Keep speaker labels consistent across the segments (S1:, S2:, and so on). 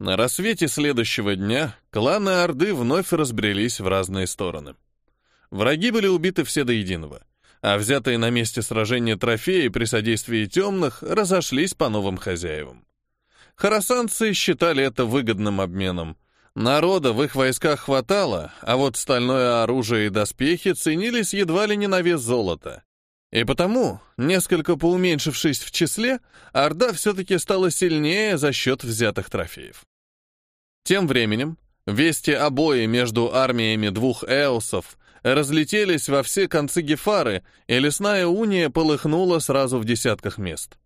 S1: На рассвете следующего дня кланы Орды вновь разбрелись в разные стороны. Враги были убиты все до единого, а взятые на месте сражения трофеи при содействии темных разошлись по новым хозяевам. Харасанцы считали это выгодным обменом. Народа в их войсках хватало, а вот стальное оружие и доспехи ценились едва ли не на вес золота. И потому, несколько поуменьшившись в числе, Орда все-таки стала сильнее за счет взятых трофеев. Тем временем, вести о бое между армиями двух эосов разлетелись во все концы Гефары, и лесная уния полыхнула сразу в десятках мест.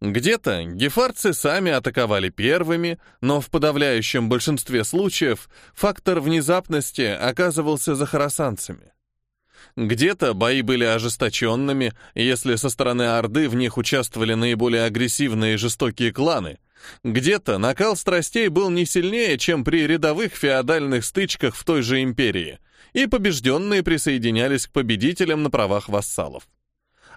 S1: Где-то гефарцы сами атаковали первыми, но в подавляющем большинстве случаев фактор внезапности оказывался за харасанцами. Где-то бои были ожесточенными, если со стороны Орды в них участвовали наиболее агрессивные и жестокие кланы. Где-то накал страстей был не сильнее, чем при рядовых феодальных стычках в той же империи, и побежденные присоединялись к победителям на правах вассалов.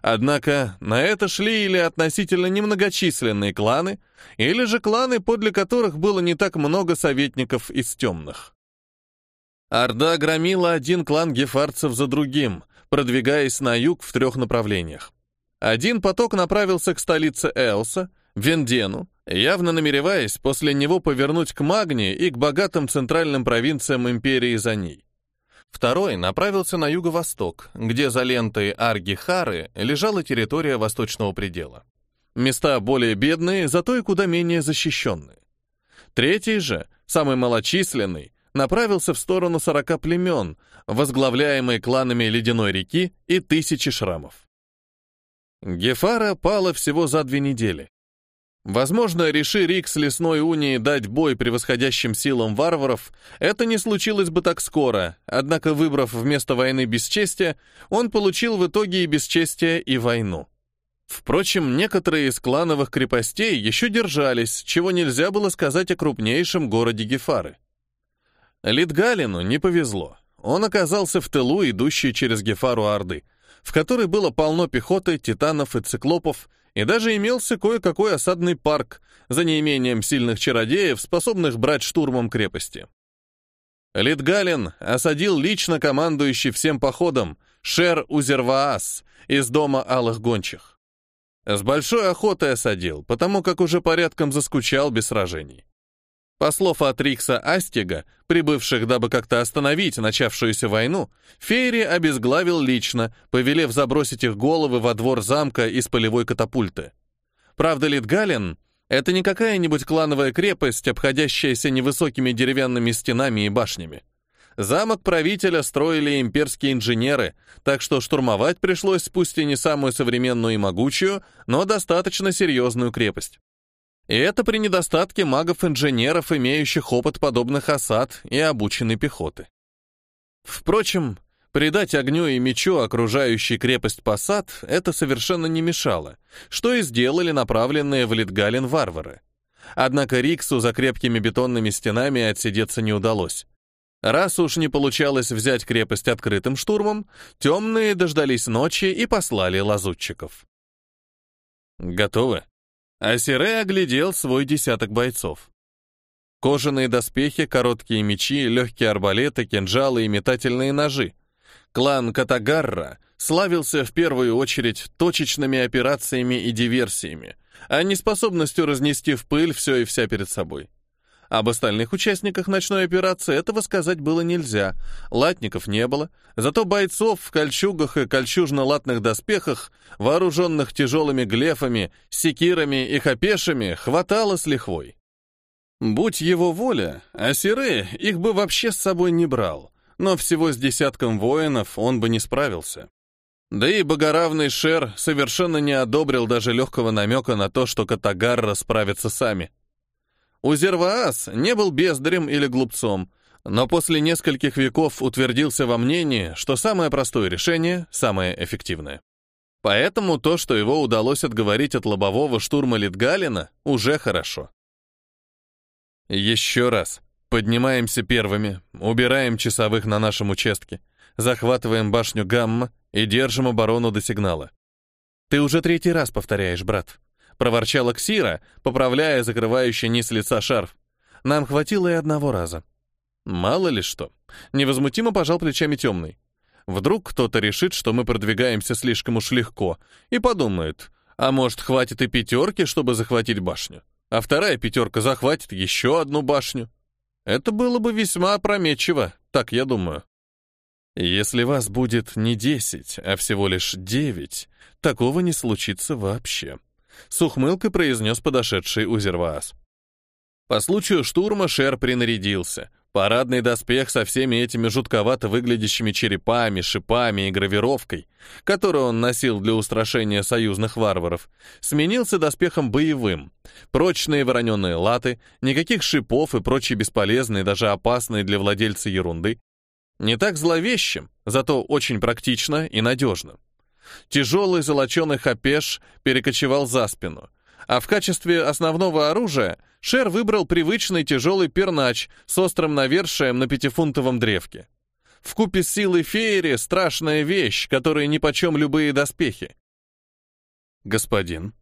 S1: Однако на это шли или относительно немногочисленные кланы, или же кланы, подле которых было не так много советников из темных. Орда громила один клан гефарцев за другим, продвигаясь на юг в трех направлениях. Один поток направился к столице Элса, Вендену, явно намереваясь после него повернуть к Магне и к богатым центральным провинциям империи за ней. Второй направился на юго-восток, где за лентой Арги-Хары лежала территория восточного предела. Места более бедные, зато и куда менее защищенные. Третий же, самый малочисленный, направился в сторону сорока племен, возглавляемые кланами Ледяной реки и тысячи шрамов. Гефара пала всего за две недели. Возможно, реши Рик с лесной унии дать бой превосходящим силам варваров, это не случилось бы так скоро, однако, выбрав вместо войны бесчестие, он получил в итоге и бесчестие, и войну. Впрочем, некоторые из клановых крепостей еще держались, чего нельзя было сказать о крупнейшем городе Гефары. Литгалину не повезло. Он оказался в тылу, идущей через Гефару Орды, в которой было полно пехоты, титанов и циклопов, и даже имелся кое-какой осадный парк, за неимением сильных чародеев, способных брать штурмом крепости. Литгалин осадил лично командующий всем походом Шер Узерваас из дома Алых Гончих. С большой охотой осадил, потому как уже порядком заскучал без сражений. По слов от Рикса Астига, прибывших, дабы как-то остановить начавшуюся войну, Фейри обезглавил лично, повелев забросить их головы во двор замка из полевой катапульты. Правда, Литгален — это не какая-нибудь клановая крепость, обходящаяся невысокими деревянными стенами и башнями. Замок правителя строили имперские инженеры, так что штурмовать пришлось пусть и не самую современную и могучую, но достаточно серьезную крепость. И это при недостатке магов-инженеров, имеющих опыт подобных осад и обученной пехоты. Впрочем, придать огню и мечу окружающий крепость посад это совершенно не мешало, что и сделали направленные в Литгален варвары. Однако Риксу за крепкими бетонными стенами отсидеться не удалось. Раз уж не получалось взять крепость открытым штурмом, темные дождались ночи и послали лазутчиков. «Готовы?» Асире оглядел свой десяток бойцов. Кожаные доспехи, короткие мечи, легкие арбалеты, кинжалы и метательные ножи. Клан Катагарра славился в первую очередь точечными операциями и диверсиями, а не способностью разнести в пыль все и вся перед собой. Об остальных участниках ночной операции этого сказать было нельзя. Латников не было, зато бойцов в кольчугах и кольчужно-латных доспехах, вооруженных тяжелыми глефами, секирами и хапешами, хватало с лихвой. Будь его воля, Асире их бы вообще с собой не брал, но всего с десятком воинов он бы не справился. Да и богоравный Шер совершенно не одобрил даже легкого намека на то, что Катагарра справится сами. Узерваас не был бездарем или глупцом, но после нескольких веков утвердился во мнении, что самое простое решение — самое эффективное. Поэтому то, что его удалось отговорить от лобового штурма Литгалина, уже хорошо. Еще раз. Поднимаемся первыми, убираем часовых на нашем участке, захватываем башню Гамма и держим оборону до сигнала. Ты уже третий раз повторяешь, брат. — проворчала Ксира, поправляя закрывающий низ лица шарф. Нам хватило и одного раза. Мало ли что. Невозмутимо пожал плечами темный. Вдруг кто-то решит, что мы продвигаемся слишком уж легко, и подумает, а может, хватит и пятерки, чтобы захватить башню, а вторая пятерка захватит еще одну башню. Это было бы весьма опрометчиво, так я думаю. Если вас будет не десять, а всего лишь девять, такого не случится вообще. С ухмылкой произнес подошедший Узерваас. По случаю штурма Шер принарядился. Парадный доспех со всеми этими жутковато выглядящими черепами, шипами и гравировкой, которую он носил для устрашения союзных варваров, сменился доспехом боевым. Прочные вороненые латы, никаких шипов и прочей бесполезной, даже опасной для владельца ерунды. Не так зловещим, зато очень практично и надежно. Тяжелый золоченый хапеш перекочевал за спину, а в качестве основного оружия Шер выбрал привычный тяжелый пернач с острым навершием на пятифунтовом древке. В купе с силой феери страшная вещь, которая нипочем любые доспехи. Господин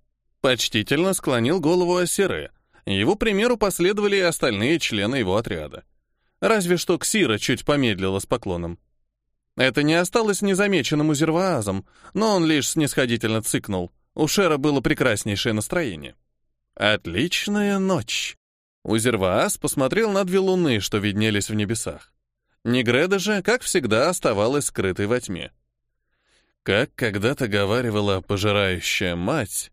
S1: почтительно склонил голову Ассире. Его примеру последовали и остальные члены его отряда. Разве что Ксира чуть помедлила с поклоном. Это не осталось незамеченным у Зерваазом, но он лишь снисходительно цыкнул. У Шера было прекраснейшее настроение. Отличная ночь. Узерваас посмотрел на две луны, что виднелись в небесах. Негреда же, как всегда, оставалась скрытой во тьме. Как когда-то говаривала пожирающая мать,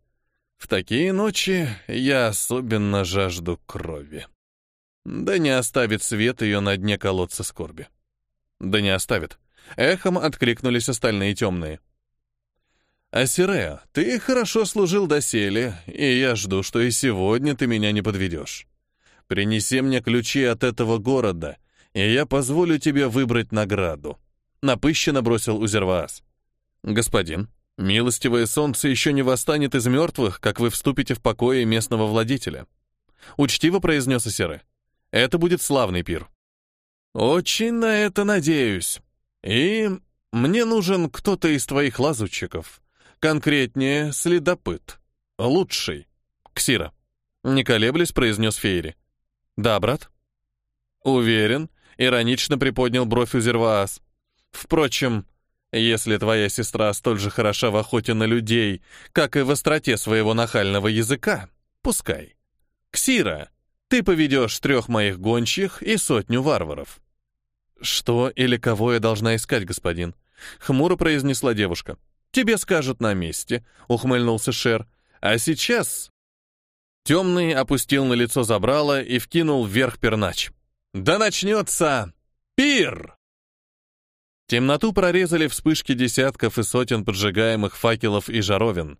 S1: в такие ночи я особенно жажду крови. Да не оставит свет ее на дне колодца скорби. Да не оставит. Эхом откликнулись остальные темные. «Асирея, ты хорошо служил доселе, и я жду, что и сегодня ты меня не подведешь. Принеси мне ключи от этого города, и я позволю тебе выбрать награду», — напыщенно бросил Узерваас. «Господин, милостивое солнце еще не восстанет из мертвых, как вы вступите в покое местного владетеля», — учтиво произнес Асире. «Это будет славный пир». «Очень на это надеюсь. И мне нужен кто-то из твоих лазутчиков» Конкретнее, следопыт. Лучший. Ксира. Не колеблясь, произнес Фейри. Да, брат? Уверен, иронично приподнял бровь Узерваас. Впрочем, если твоя сестра столь же хороша в охоте на людей, как и в остроте своего нахального языка, пускай. Ксира, ты поведешь трех моих гончих и сотню варваров. Что или кого я должна искать, господин? Хмуро произнесла девушка. Тебе скажут на месте», — ухмыльнулся Шер. «А сейчас...» Темный опустил на лицо забрало и вкинул вверх пернач. «Да начнется пир!» Темноту прорезали вспышки десятков и сотен поджигаемых факелов и жаровин.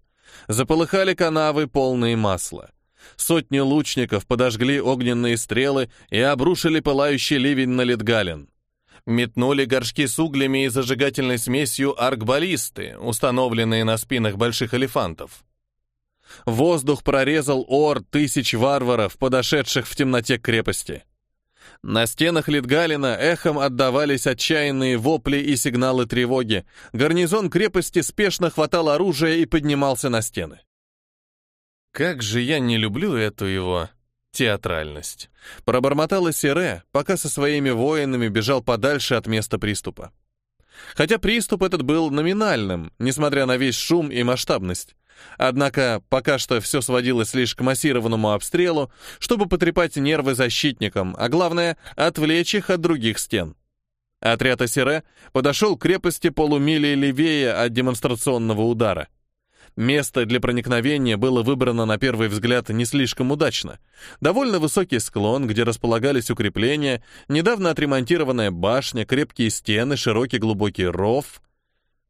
S1: Заполыхали канавы, полные масла. Сотни лучников подожгли огненные стрелы и обрушили пылающий ливень на Литгален метнули горшки с углями и зажигательной смесью аркбаллисты, установленные на спинах больших элефантов. Воздух прорезал ор тысяч варваров, подошедших в темноте к крепости. На стенах Литгалина эхом отдавались отчаянные вопли и сигналы тревоги. Гарнизон крепости спешно хватал оружие и поднимался на стены. Как же я не люблю эту его Театральность. Пробормотала Сере, пока со своими воинами бежал подальше от места приступа. Хотя приступ этот был номинальным, несмотря на весь шум и масштабность. Однако пока что все сводилось лишь к массированному обстрелу, чтобы потрепать нервы защитникам, а главное — отвлечь их от других стен. Отряд Асире подошел к крепости полумили левее от демонстрационного удара — Место для проникновения было выбрано на первый взгляд не слишком удачно. Довольно высокий склон, где располагались укрепления, недавно отремонтированная башня, крепкие стены, широкий глубокий ров.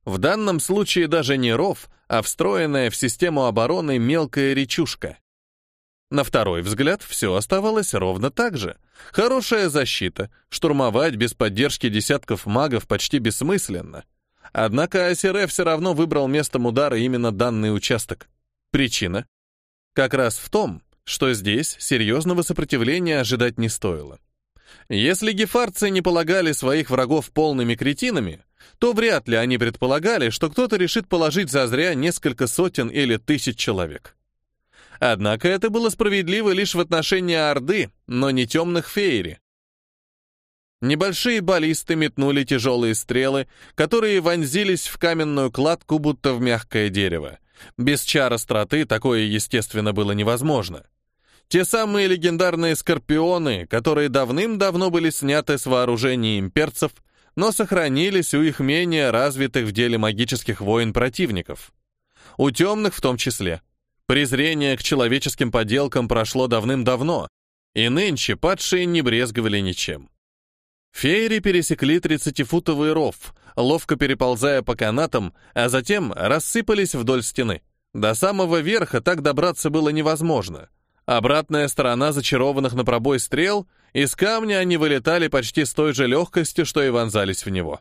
S1: В данном случае даже не ров, а встроенная в систему обороны мелкая речушка. На второй взгляд все оставалось ровно так же. Хорошая защита, штурмовать без поддержки десятков магов почти бессмысленно. Однако Асире все равно выбрал местом удара именно данный участок. Причина? Как раз в том, что здесь серьезного сопротивления ожидать не стоило. Если гефарцы не полагали своих врагов полными кретинами, то вряд ли они предполагали, что кто-то решит положить зазря несколько сотен или тысяч человек. Однако это было справедливо лишь в отношении Орды, но не темных феери. Небольшие баллисты метнули тяжелые стрелы, которые вонзились в каменную кладку, будто в мягкое дерево. Без чар остроты такое, естественно, было невозможно. Те самые легендарные скорпионы, которые давным-давно были сняты с вооружения имперцев, но сохранились у их менее развитых в деле магических войн противников. У темных в том числе. Презрение к человеческим поделкам прошло давным-давно, и нынче падшие не брезговали ничем. Феери пересекли 30-футовый ров, ловко переползая по канатам, а затем рассыпались вдоль стены. До самого верха так добраться было невозможно — Обратная сторона зачарованных на пробой стрел, из камня они вылетали почти с той же легкостью, что и вонзались в него.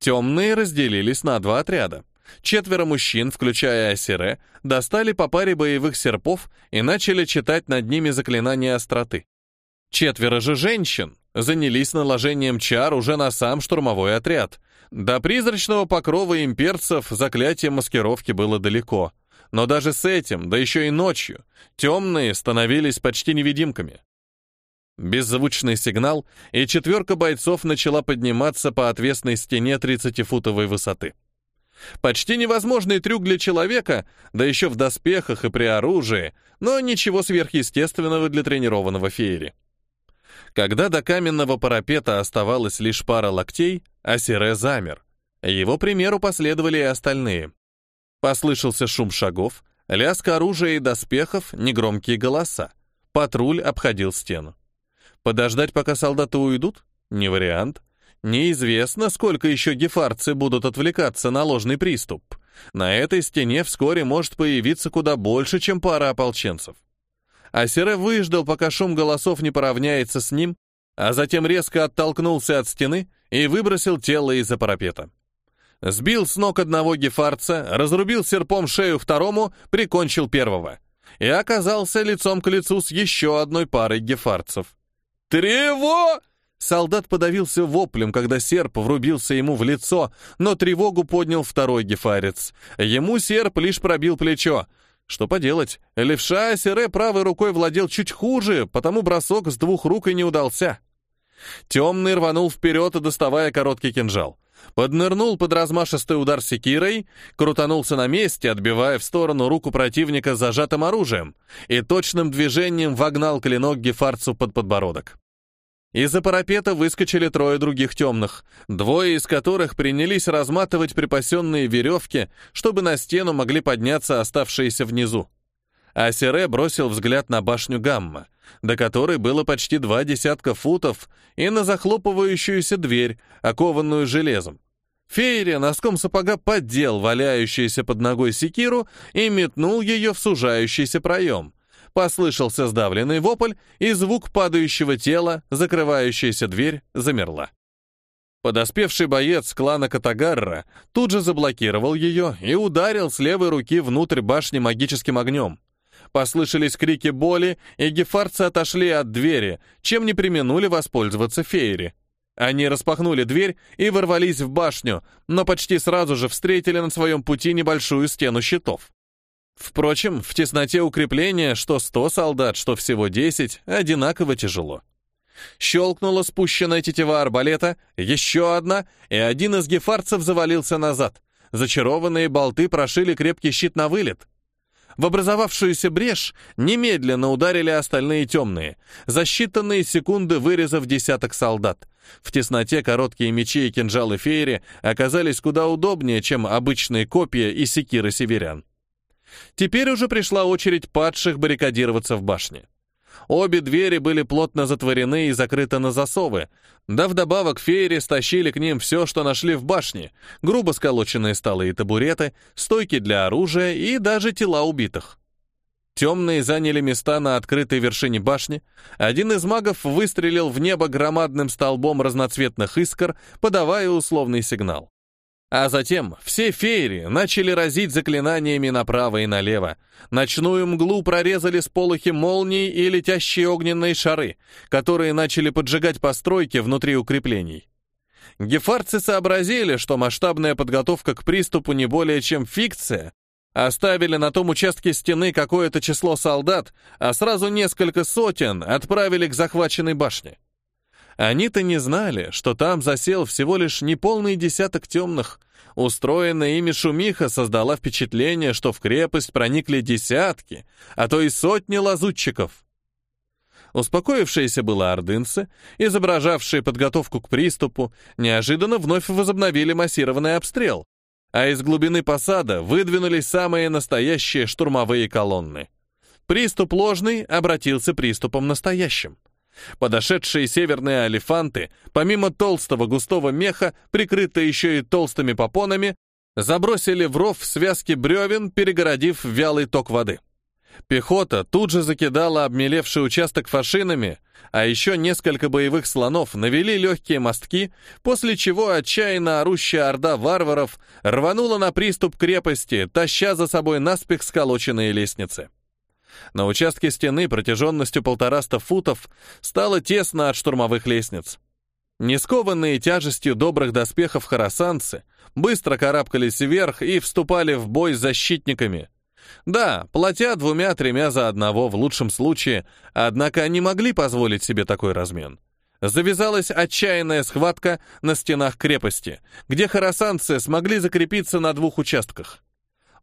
S1: Темные разделились на два отряда. Четверо мужчин, включая Асире, достали по паре боевых серпов и начали читать над ними заклинания остроты. Четверо же женщин занялись наложением чар уже на сам штурмовой отряд. До призрачного покрова имперцев заклятие маскировки было далеко — но даже с этим, да еще и ночью, темные становились почти невидимками. Беззвучный сигнал, и четверка бойцов начала подниматься по отвесной стене 30-футовой высоты. Почти невозможный трюк для человека, да еще в доспехах и при оружии, но ничего сверхъестественного для тренированного феери. Когда до каменного парапета оставалось лишь пара локтей, Асире замер. Его примеру последовали и остальные. Послышался шум шагов, лязг оружия и доспехов, негромкие голоса. Патруль обходил стену. Подождать, пока солдаты уйдут? Не вариант. Неизвестно, сколько еще гефарцы будут отвлекаться на ложный приступ. На этой стене вскоре может появиться куда больше, чем пара ополченцев. Асере выждал, пока шум голосов не поравняется с ним, а затем резко оттолкнулся от стены и выбросил тело из-за парапета сбил с ног одного гефарца, разрубил серпом шею второму, прикончил первого. И оказался лицом к лицу с еще одной парой гефарцев. «Трево!» Солдат подавился воплем, когда серп врубился ему в лицо, но тревогу поднял второй гефарец. Ему серп лишь пробил плечо. Что поделать, левша Сере правой рукой владел чуть хуже, потому бросок с двух рук и не удался. Темный рванул вперед, доставая короткий кинжал поднырнул под размашистый удар секирой, крутанулся на месте, отбивая в сторону руку противника зажатым оружием, и точным движением вогнал клинок гефарцу под подбородок. Из-за парапета выскочили трое других темных, двое из которых принялись разматывать припасенные веревки, чтобы на стену могли подняться оставшиеся внизу. А Сере бросил взгляд на башню Гамма, до которой было почти два десятка футов, и на захлопывающуюся дверь, окованную железом. Фейри носком сапога поддел валяющуюся под ногой секиру и метнул ее в сужающийся проем. Послышался сдавленный вопль, и звук падающего тела, закрывающаяся дверь, замерла. Подоспевший боец клана Катагарра тут же заблокировал ее и ударил с левой руки внутрь башни магическим огнем. Послышались крики боли, и гефарцы отошли от двери, чем не применули воспользоваться феери. Они распахнули дверь и ворвались в башню, но почти сразу же встретили на своем пути небольшую стену щитов. Впрочем, в тесноте укрепления что сто солдат, что всего десять, одинаково тяжело. Щелкнула спущенная тетива арбалета, еще одна, и один из гефарцев завалился назад. Зачарованные болты прошили крепкий щит на вылет. В образовавшуюся брешь немедленно ударили остальные темные, за считанные секунды вырезав десяток солдат. В тесноте короткие мечи и кинжалы феери оказались куда удобнее, чем обычные копья и секиры северян. Теперь уже пришла очередь падших баррикадироваться в башне. Обе двери были плотно затворены и закрыты на засовы, да вдобавок феери стащили к ним все, что нашли в башне, грубо сколоченные столы и табуреты, стойки для оружия и даже тела убитых. Темные заняли места на открытой вершине башни. Один из магов выстрелил в небо громадным столбом разноцветных искр, подавая условный сигнал. А затем все феери начали разить заклинаниями направо и налево. Ночную мглу прорезали сполохи молний и летящие огненные шары, которые начали поджигать постройки внутри укреплений. Гефарцы сообразили, что масштабная подготовка к приступу не более чем фикция, Оставили на том участке стены какое-то число солдат, а сразу несколько сотен отправили к захваченной башне. Они-то не знали, что там засел всего лишь неполный десяток темных. Устроенная ими шумиха создала впечатление, что в крепость проникли десятки, а то и сотни лазутчиков. Успокоившиеся было ордынцы, изображавшие подготовку к приступу, неожиданно вновь возобновили массированный обстрел, а из глубины посада выдвинулись самые настоящие штурмовые колонны. Приступ ложный обратился приступом настоящим. Подошедшие северные алифанты, помимо толстого густого меха, прикрытые еще и толстыми попонами, забросили в ров связки бревен, перегородив вялый ток воды. Пехота тут же закидала обмелевший участок фашинами, а еще несколько боевых слонов навели легкие мостки, после чего отчаянно орущая орда варваров рванула на приступ крепости, таща за собой наспех сколоченные лестницы. На участке стены протяженностью полтораста футов стало тесно от штурмовых лестниц. Не скованные тяжестью добрых доспехов харасанцы быстро карабкались вверх и вступали в бой с защитниками. Да, платя двумя-тремя за одного в лучшем случае, однако они могли позволить себе такой размен. Завязалась отчаянная схватка на стенах крепости, где харасанцы смогли закрепиться на двух участках.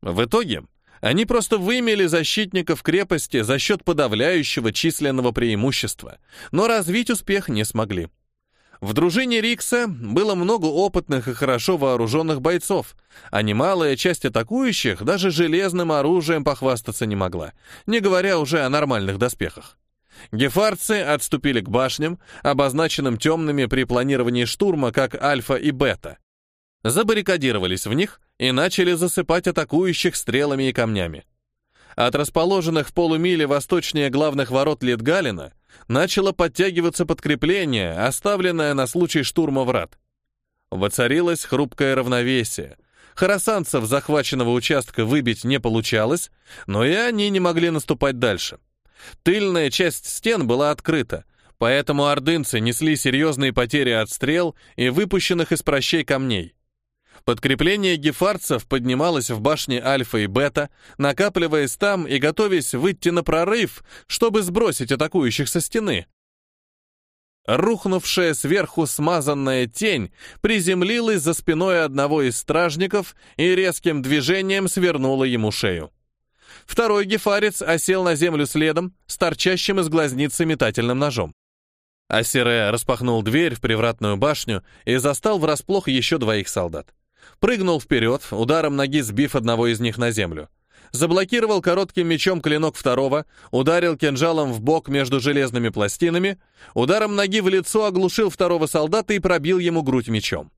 S1: В итоге они просто вымели защитников крепости за счет подавляющего численного преимущества, но развить успех не смогли. В дружине Рикса было много опытных и хорошо вооруженных бойцов, а немалая часть атакующих даже железным оружием похвастаться не могла, не говоря уже о нормальных доспехах. Гефарцы отступили к башням, обозначенным темными при планировании штурма как Альфа и Бета, забаррикадировались в них и начали засыпать атакующих стрелами и камнями. От расположенных в полумиле восточнее главных ворот Литгалина начало подтягиваться подкрепление, оставленное на случай штурма врат. Воцарилось хрупкое равновесие. Харасанцев захваченного участка выбить не получалось, но и они не могли наступать дальше. Тыльная часть стен была открыта, поэтому ордынцы несли серьезные потери от стрел и выпущенных из прощей камней. Подкрепление гефарцев поднималось в башне Альфа и Бета, накапливаясь там и готовясь выйти на прорыв, чтобы сбросить атакующих со стены. Рухнувшая сверху смазанная тень приземлилась за спиной одного из стражников и резким движением свернула ему шею. Второй гефарец осел на землю следом, с торчащим из глазницы метательным ножом. Асире распахнул дверь в привратную башню и застал врасплох еще двоих солдат. Прыгнул вперед, ударом ноги сбив одного из них на землю. Заблокировал коротким мечом клинок второго, ударил кинжалом в бок между железными пластинами, ударом ноги в лицо оглушил второго солдата и пробил ему грудь мечом.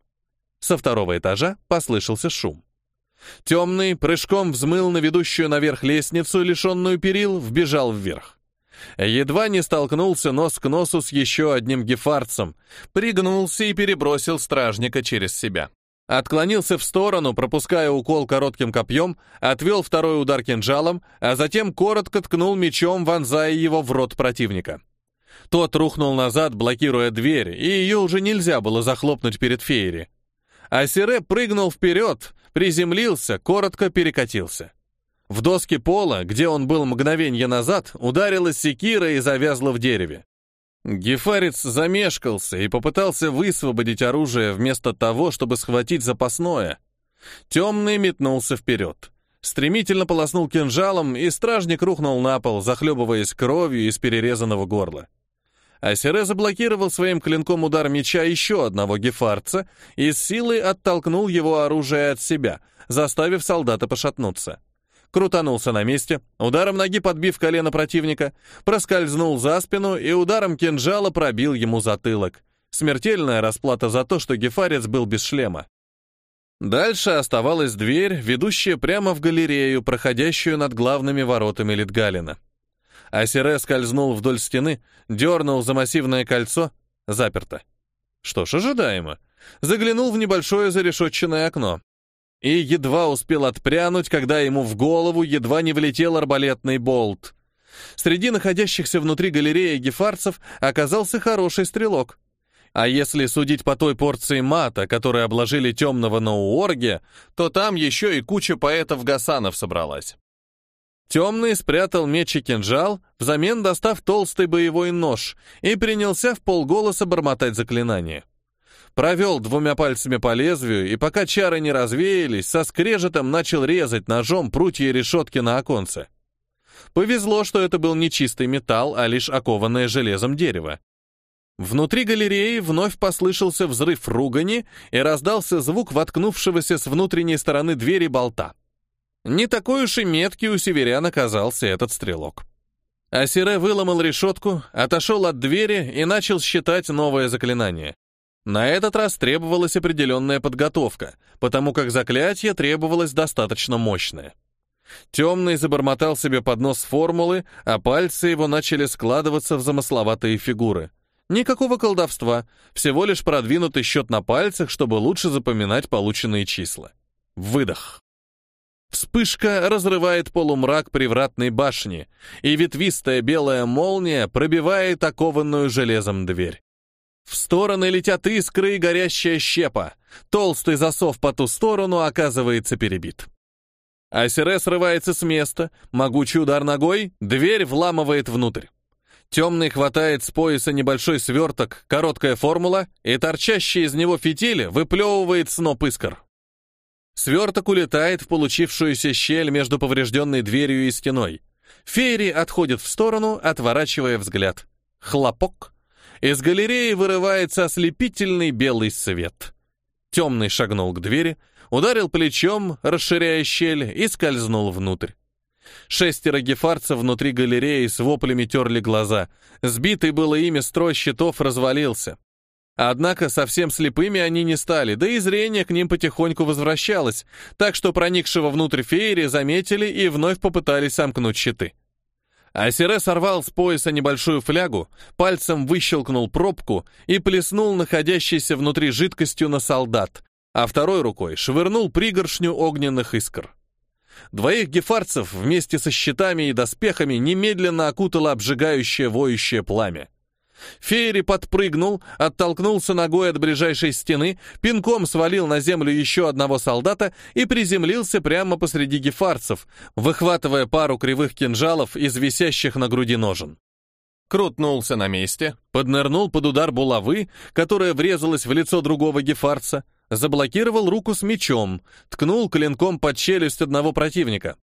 S1: Со второго этажа послышался шум. Темный прыжком взмыл на ведущую наверх лестницу, лишенную перил, вбежал вверх. Едва не столкнулся нос к носу с еще одним гефарцем, пригнулся и перебросил стражника через себя. Отклонился в сторону, пропуская укол коротким копьем, отвел второй удар кинжалом, а затем коротко ткнул мечом, вонзая его в рот противника. Тот рухнул назад, блокируя дверь, и ее уже нельзя было захлопнуть перед Феери. А Сире прыгнул вперед, приземлился, коротко перекатился. В доски пола, где он был мгновенье назад, ударилась секира и завязла в дереве. Гефарец замешкался и попытался высвободить оружие вместо того, чтобы схватить запасное. Темный метнулся вперед. Стремительно полоснул кинжалом, и стражник рухнул на пол, захлебываясь кровью из перерезанного горла. Асере заблокировал своим клинком удар меча еще одного гефарца и с силой оттолкнул его оружие от себя, заставив солдата пошатнуться крутанулся на месте, ударом ноги подбив колено противника, проскользнул за спину и ударом кинжала пробил ему затылок. Смертельная расплата за то, что Гефарец был без шлема. Дальше оставалась дверь, ведущая прямо в галерею, проходящую над главными воротами Литгалина. Асире скользнул вдоль стены, дернул за массивное кольцо, заперто. Что ж, ожидаемо. Заглянул в небольшое зарешетченное окно и едва успел отпрянуть, когда ему в голову едва не влетел арбалетный болт. Среди находящихся внутри галереи гефарцев оказался хороший стрелок. А если судить по той порции мата, которой обложили темного на Уорге, то там еще и куча поэтов-гасанов собралась. Темный спрятал меч и кинжал, взамен достав толстый боевой нож, и принялся в полголоса бормотать заклинание. Провел двумя пальцами по лезвию, и пока чары не развеялись, со скрежетом начал резать ножом прутья и решетки на оконце. Повезло, что это был не чистый металл, а лишь окованное железом дерево. Внутри галереи вновь послышался взрыв ругани и раздался звук воткнувшегося с внутренней стороны двери болта. Не такой уж и меткий у северян оказался этот стрелок. Асире выломал решетку, отошел от двери и начал считать новое заклинание. На этот раз требовалась определенная подготовка, потому как заклятие требовалось достаточно мощное. Темный забормотал себе под нос формулы, а пальцы его начали складываться в замысловатые фигуры — Никакого колдовства, всего лишь продвинутый счет на пальцах, чтобы лучше запоминать полученные числа. Выдох. Вспышка разрывает полумрак привратной башни, и ветвистая белая молния пробивает окованную железом дверь. В стороны летят искры и горящая щепа. Толстый засов по ту сторону оказывается перебит. Асире срывается с места, могучий удар ногой, дверь вламывает внутрь. Темный хватает с пояса небольшой сверток, короткая формула, и торчащий из него фитиль выплевывает сноп искр. Сверток улетает в получившуюся щель между поврежденной дверью и стеной. Фейри отходит в сторону, отворачивая взгляд. Хлопок. Из галереи вырывается ослепительный белый свет. Темный шагнул к двери, ударил плечом, расширяя щель, и скользнул внутрь. Шестеро гефарцев внутри галереи с воплями терли глаза. Сбитый было ими строй щитов развалился. Однако совсем слепыми они не стали, да и зрение к ним потихоньку возвращалось, так что проникшего внутрь феери заметили и вновь попытались сомкнуть щиты. Асире сорвал с пояса небольшую флягу, пальцем выщелкнул пробку и плеснул находящейся внутри жидкостью на солдат, а второй рукой швырнул пригоршню огненных искр. Двоих гефарцев вместе со щитами и доспехами немедленно окутало обжигающее воющее пламя. Фейри подпрыгнул, оттолкнулся ногой от ближайшей стены, пинком свалил на землю еще одного солдата и приземлился прямо посреди гефарцев, выхватывая пару кривых кинжалов из висящих на груди ножен. Крутнулся на месте, поднырнул под удар булавы, которая врезалась в лицо другого гефарца, заблокировал руку с мечом, ткнул клинком под челюсть одного противника.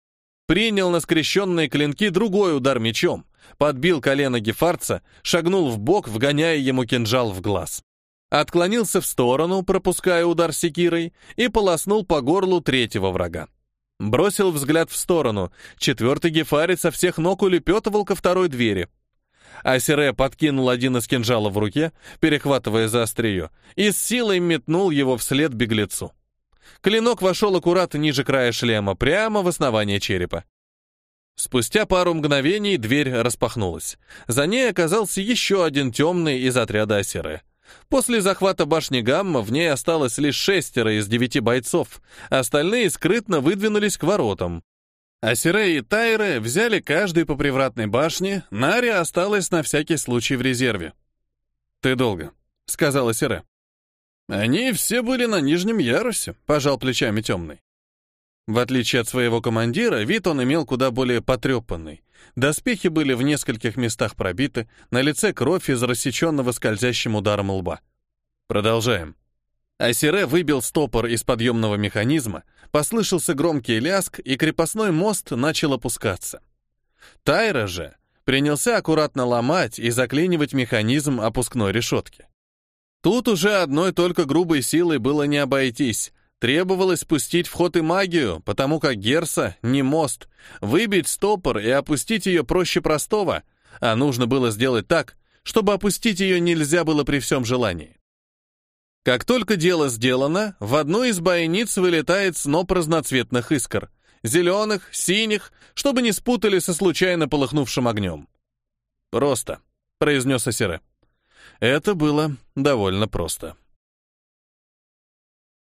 S1: Принял на скрещенные клинки другой удар мечом, подбил колено гефарца, шагнул в бок, вгоняя ему кинжал в глаз. Отклонился в сторону, пропуская удар секирой, и полоснул по горлу третьего врага. Бросил взгляд в сторону. Четвертый гефарец со всех ног улепетывал ко второй двери — Асире подкинул один из кинжалов в руке, перехватывая за острие, и с силой метнул его вслед беглецу. Клинок вошел аккурат ниже края шлема, прямо в основание черепа. Спустя пару мгновений дверь распахнулась. За ней оказался еще один темный из отряда Асире. После захвата башни Гамма в ней осталось лишь шестеро из девяти бойцов, остальные скрытно выдвинулись к воротам. А Сире и Тайре взяли каждый по привратной башне, Нари осталась на всякий случай в резерве. «Ты долго», — сказала Сире. «Они все были на нижнем ярусе», — пожал плечами темный. В отличие от своего командира, вид он имел куда более потрепанный. Доспехи были в нескольких местах пробиты, на лице кровь из рассеченного скользящим ударом лба. Продолжаем. Асире выбил стопор из подъемного механизма, послышался громкий ляск, и крепостной мост начал опускаться. Тайра же принялся аккуратно ломать и заклинивать механизм опускной решетки. Тут уже одной только грубой силой было не обойтись. Требовалось спустить в ход и магию, потому как Герса — не мост. Выбить стопор и опустить ее проще простого, а нужно было сделать так, чтобы опустить ее нельзя было при всем желании. Как только дело сделано, в одну из бойниц вылетает сноп разноцветных искр. Зеленых, синих, чтобы не спутали со случайно полыхнувшим огнем. «Просто», — произнес Асире. Это было довольно просто.